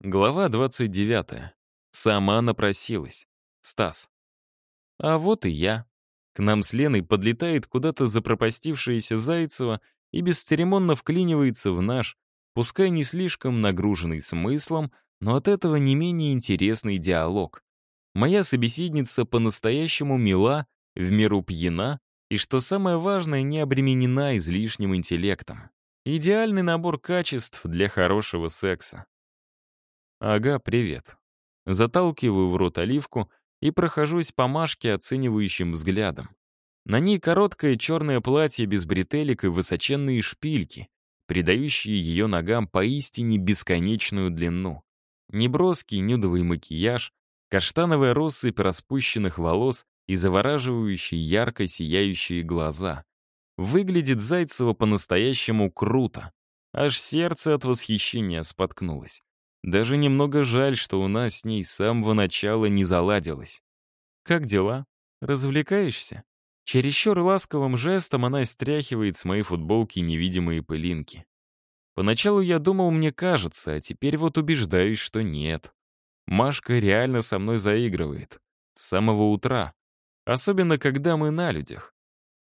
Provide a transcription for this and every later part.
Глава 29. Сама напросилась. Стас. А вот и я. К нам с Леной подлетает куда-то запропастившаяся Зайцева и бесцеремонно вклинивается в наш, пускай не слишком нагруженный смыслом, но от этого не менее интересный диалог. Моя собеседница по-настоящему мила, в меру пьяна и, что самое важное, не обременена излишним интеллектом. Идеальный набор качеств для хорошего секса. «Ага, привет». Заталкиваю в рот оливку и прохожусь по Машке оценивающим взглядом. На ней короткое черное платье без бретелек и высоченные шпильки, придающие ее ногам поистине бесконечную длину. Неброский нюдовый макияж, каштановая россыпь распущенных волос и завораживающие ярко сияющие глаза. Выглядит Зайцева по-настоящему круто. Аж сердце от восхищения споткнулось. Даже немного жаль, что у нас с ней с самого начала не заладилось. «Как дела? Развлекаешься?» Чересчур ласковым жестом она стряхивает с моей футболки невидимые пылинки. Поначалу я думал, мне кажется, а теперь вот убеждаюсь, что нет. Машка реально со мной заигрывает. С самого утра. Особенно, когда мы на людях.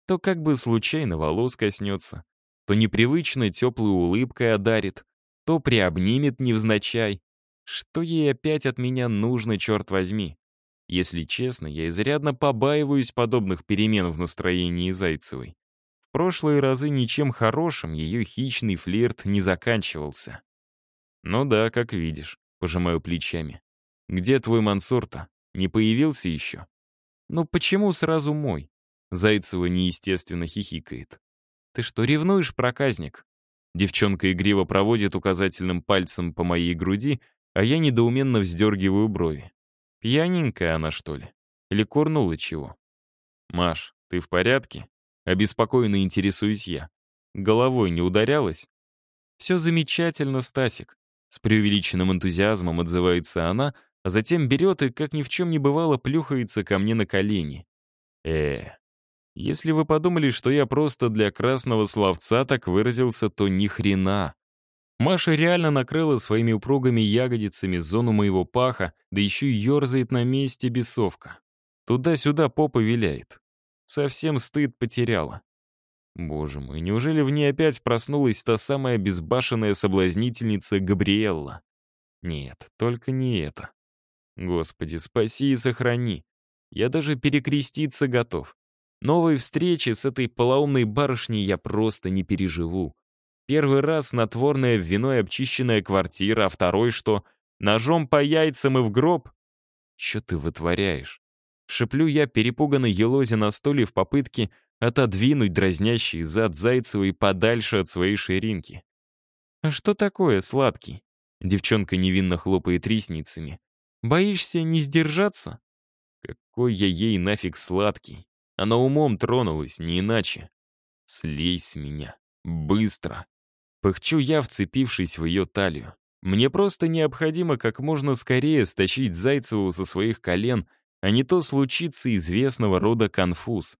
То как бы случайно волос коснется, то непривычно теплой улыбкой одарит, то приобнимет невзначай. Что ей опять от меня нужно, черт возьми? Если честно, я изрядно побаиваюсь подобных перемен в настроении Зайцевой. В прошлые разы ничем хорошим ее хищный флирт не заканчивался. «Ну да, как видишь», — пожимаю плечами. «Где твой Мансур-то? Не появился еще?» «Ну почему сразу мой?» Зайцева неестественно хихикает. «Ты что, ревнуешь, проказник?» Девчонка игриво проводит указательным пальцем по моей груди, а я недоуменно вздергиваю брови. Пьяненькая она, что ли? Или курнула чего? «Маш, ты в порядке?» Обеспокоенно интересуюсь я. Головой не ударялась? «Все замечательно, Стасик», — с преувеличенным энтузиазмом отзывается она, а затем берет и, как ни в чем не бывало, плюхается ко мне на колени. э если вы подумали, что я просто для красного словца так выразился, то ни хрена. Маша реально накрыла своими упругими ягодицами зону моего паха, да еще и ерзает на месте бесовка. Туда-сюда попа виляет. Совсем стыд потеряла. Боже мой, неужели в ней опять проснулась та самая безбашенная соблазнительница Габриэлла? Нет, только не это. Господи, спаси и сохрани. Я даже перекреститься готов. Новой встречи с этой полоумной барышней я просто не переживу. Первый раз снотворная виной обчищенная квартира, а второй что? Ножом по яйцам и в гроб? Что ты вытворяешь? Шеплю я, перепуганно елозе на стуле в попытке отодвинуть дразнящий зад Зайцевой подальше от своей ширинки. «А что такое, сладкий?» Девчонка невинно хлопает ресницами. «Боишься не сдержаться?» «Какой я ей нафиг сладкий?» Она умом тронулась, не иначе. Слезь с меня. Быстро. Пыхчу я, вцепившись в ее талию. Мне просто необходимо как можно скорее стащить Зайцеву со своих колен, а не то случится известного рода конфуз.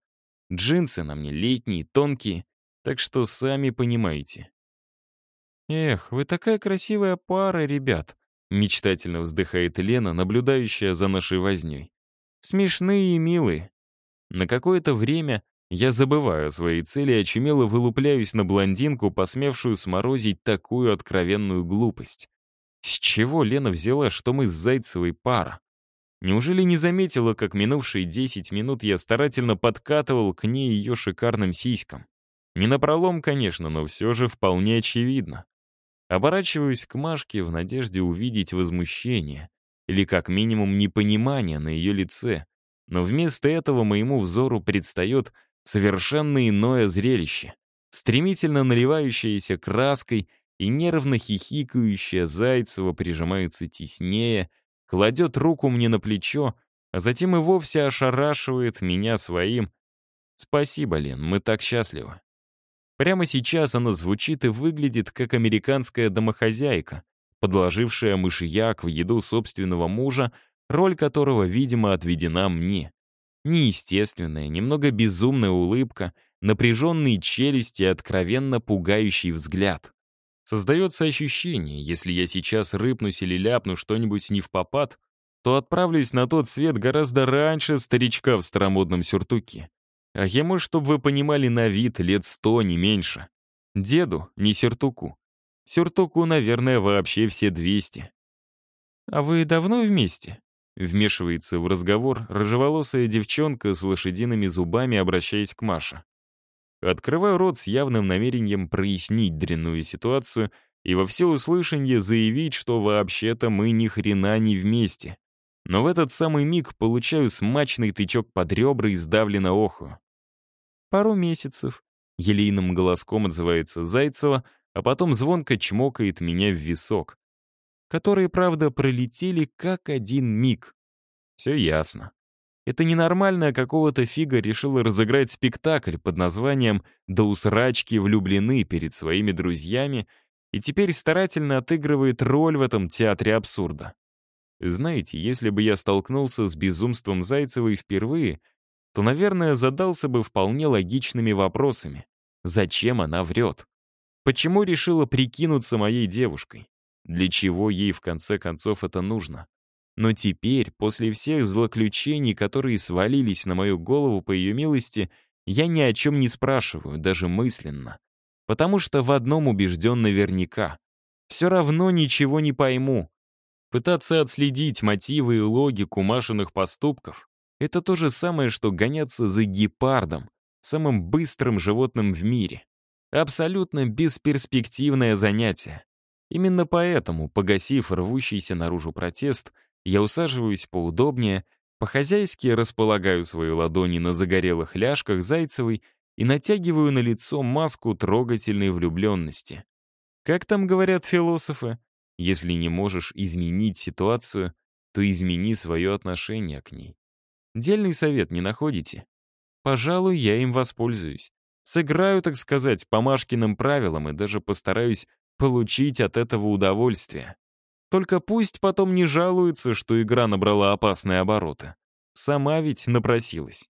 Джинсы на мне летние, тонкие, так что сами понимаете. «Эх, вы такая красивая пара, ребят», — мечтательно вздыхает Лена, наблюдающая за нашей вознёй. «Смешные и милые. На какое-то время я забываю о своей цели и очумело вылупляюсь на блондинку, посмевшую сморозить такую откровенную глупость. С чего Лена взяла, что мы с Зайцевой пара? Неужели не заметила, как минувшие 10 минут я старательно подкатывал к ней ее шикарным сиськам? Не напролом, конечно, но все же вполне очевидно. Оборачиваюсь к Машке в надежде увидеть возмущение или как минимум непонимание на ее лице, но вместо этого моему взору предстает совершенно иное зрелище. Стремительно наливающаяся краской и нервно хихикающая Зайцева прижимается теснее, кладет руку мне на плечо, а затем и вовсе ошарашивает меня своим «Спасибо, Лен, мы так счастливы». Прямо сейчас она звучит и выглядит как американская домохозяйка, подложившая мышьяк в еду собственного мужа, роль которого, видимо, отведена мне. Неестественная, немного безумная улыбка, напряженные челюсти и откровенно пугающий взгляд. Создается ощущение, если я сейчас рыпнусь или ляпну что-нибудь не в попад, то отправлюсь на тот свет гораздо раньше старичка в старомодном сюртуке. А ему, чтобы вы понимали, на вид лет сто, не меньше. Деду, не сюртуку. Сюртуку, наверное, вообще все двести. «А вы давно вместе?» Вмешивается в разговор рыжеволосая девчонка с лошадиными зубами, обращаясь к Маше. Открываю рот с явным намерением прояснить дрянную ситуацию и во всеуслышание заявить, что вообще-то мы ни хрена не вместе. Но в этот самый миг получаю смачный тычок под ребра и сдавленно оху. Пару месяцев. Елейным голоском отзывается Зайцева, а потом звонко чмокает меня в висок. Которые, правда, пролетели как один миг. Все ясно. Это ненормальная какого-то фига решила разыграть спектакль под названием «Да усрачки влюблены» перед своими друзьями и теперь старательно отыгрывает роль в этом театре абсурда. Знаете, если бы я столкнулся с безумством Зайцевой впервые, то, наверное, задался бы вполне логичными вопросами. Зачем она врет? Почему решила прикинуться моей девушкой? Для чего ей в конце концов это нужно? Но теперь, после всех злоключений, которые свалились на мою голову по ее милости, я ни о чем не спрашиваю, даже мысленно. Потому что в одном убежден наверняка. Все равно ничего не пойму, Пытаться отследить мотивы и логику Машиных поступков — это то же самое, что гоняться за гепардом, самым быстрым животным в мире. Абсолютно бесперспективное занятие. Именно поэтому, погасив рвущийся наружу протест, я усаживаюсь поудобнее, по-хозяйски располагаю свои ладони на загорелых ляжках Зайцевой и натягиваю на лицо маску трогательной влюбленности. Как там говорят философы? Если не можешь изменить ситуацию, то измени свое отношение к ней. Дельный совет не находите? Пожалуй, я им воспользуюсь. Сыграю, так сказать, по Машкиным правилам и даже постараюсь получить от этого удовольствие. Только пусть потом не жалуются, что игра набрала опасные обороты. Сама ведь напросилась.